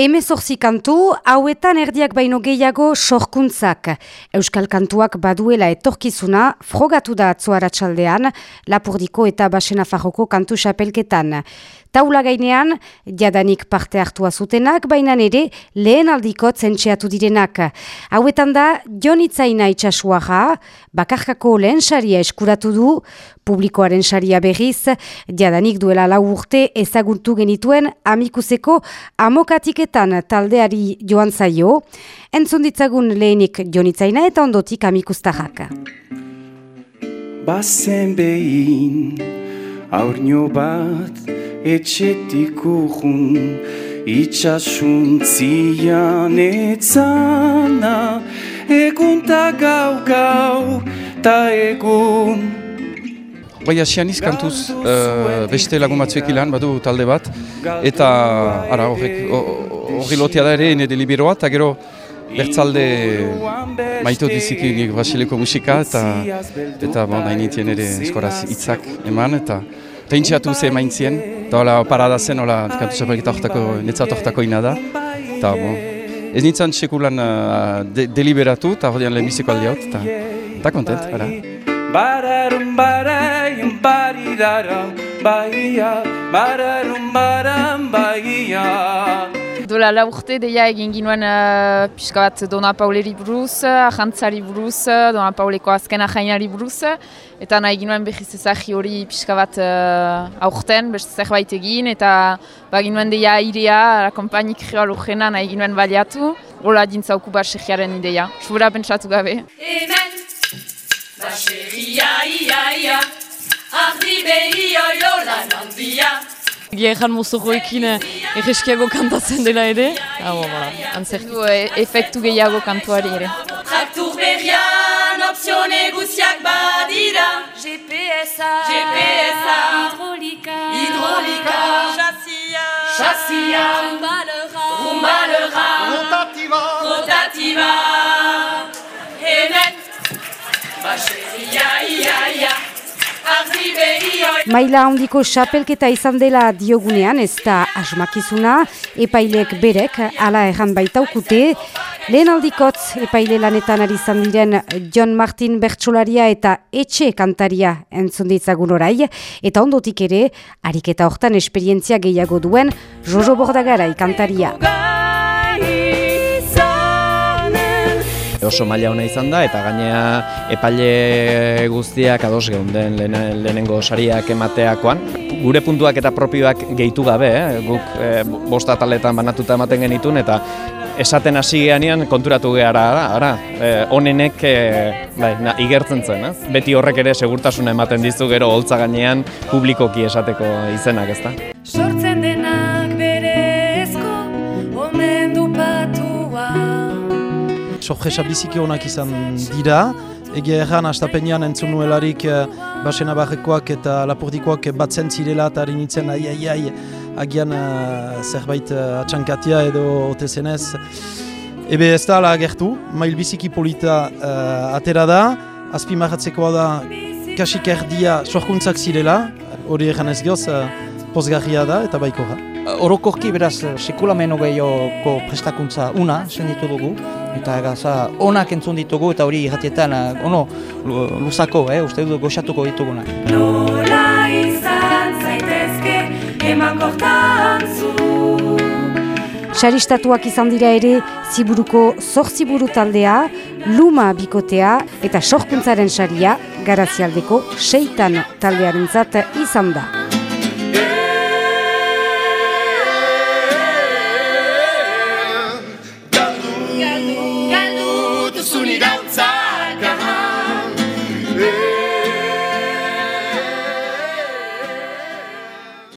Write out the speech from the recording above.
Hemezorzi kantu, hauetan erdiak baino gehiago sorkuntzak. Euskal kantuak baduela etorkizuna, frogatu da atzoaratsaldean, Lapurdiko eta Basenafarroko kantu xapelketan. Taula gainean, jadanik parte hartua zutenak, baina ere lehen aldiko zentxeatu direnak. Hauetan da, Jon Itzaina itxasuaga, bakarkako lehen saria eskuratu du, publikoaren saria berriz, jadanik duela lau urte ezaguntu genituen amikuseko amokatiketan taldeari joan zaio, entzun ditzagun lehenik Jon Itzaina eta ondotik amikustarrak. Bazen behin, aurño bat, etxetik urrun itxasuntzian etzana egun ta gau gau ta egun Bai, asianiz kantuz uh, beste lagun batzuek ilan, badu talde bat, eta ara horri lotia da ere, ene deliberoa, eta gero bertzalde maito dizikinik basileko musika, eta, eta bon, nahi nitien ere eskoraz hitzak eman, eta Teintxeatu ze maintzien, eta hola parada zen, hola kantu zerbait netzat ortako ina da. Eta, bon, ez nintzen sekulan uh, de, deliberatu, eta hori lehenbiziko aldi hau, eta kontent, ara. Bararum bararum baridarum bahia Bararum baram bahia. Dola la urte deia egin ginuen uh, pixka bat Dona Pauleri buruz, ahantzari buruz, Dona Pauleko azken ahainari buruz eta nahi ginuen behiz ezagi hori pixka bat uh, aurten, beste zerbait egin eta ba ginuen deia irea, la kompainik joa lujena nahi ginuen baliatu Ola dintzauku basegiaren ideia, subura pentsatu gabe. Hemen Basegia ia ia. Ardi nandia Gierran mozoroekin egeskiago kantatzen dela ere. Ah, bo, voilà. Antzertu e, efektu gehiago kantuari ere. Traktur berrian opzione guziak badira GPS-a GPS-a Hidrolika Hidrolika Chassia Chassia Rumbalera Rumbalera Rotativa Rotativa Hemen ia ia Maila handiko xapelketa izan dela diogunean, ez da asmakizuna, epailek berek, ala erran baitaukute, lehen aldikotz epaile lanetan ari izan diren John Martin Bertsolaria eta etxe kantaria entzun ditzagun orai, eta ondotik ere, ariketa hortan esperientzia gehiago duen Jojo Bordagarai kantaria. Oso maila ona izan da eta gainea epaile guztiak ados geunden lehen, lehenengo sariak emateakoan. Gure puntuak eta propioak gehitu gabe, eh? guk eh, bosta taletan banatuta ematen genitun eta esaten hasi geanean konturatu gehara, ara, ara, eh, onenek eh, bai, na, igertzen zen, eh? beti horrek ere segurtasuna ematen dizu gero holtza gainean publikoki esateko izenak, ezta? Sorpresa biziki onak izan dira. Egia erran, astapenean entzun nuelarik uh, Basena Barrekoak eta Lapurdikoak batzen zirela eta harin nintzen ai, ai, ai, agian uh, zerbait uh, atxankatia edo otezenez. Ebe ez da ala agertu, mail biziki polita uh, atera da, azpimarratzekoa da kasik erdia sorkuntzak zirela, hori erran ez uh, pozgarria da eta baikora. Orokorki beraz sekulameno gehiago prestakuntza una senditu dugu eta gaza onak entzun ditugu eta hori irratietan ono luzako, eh, uste dut goxatuko ditugunak. Nola izan zaitezke emankortan zu Saristatuak izan dira ere ziburuko zortziburu taldea, luma bikotea eta sorkuntzaren saria garazialdeko seitan taldearen izan da. inside heart.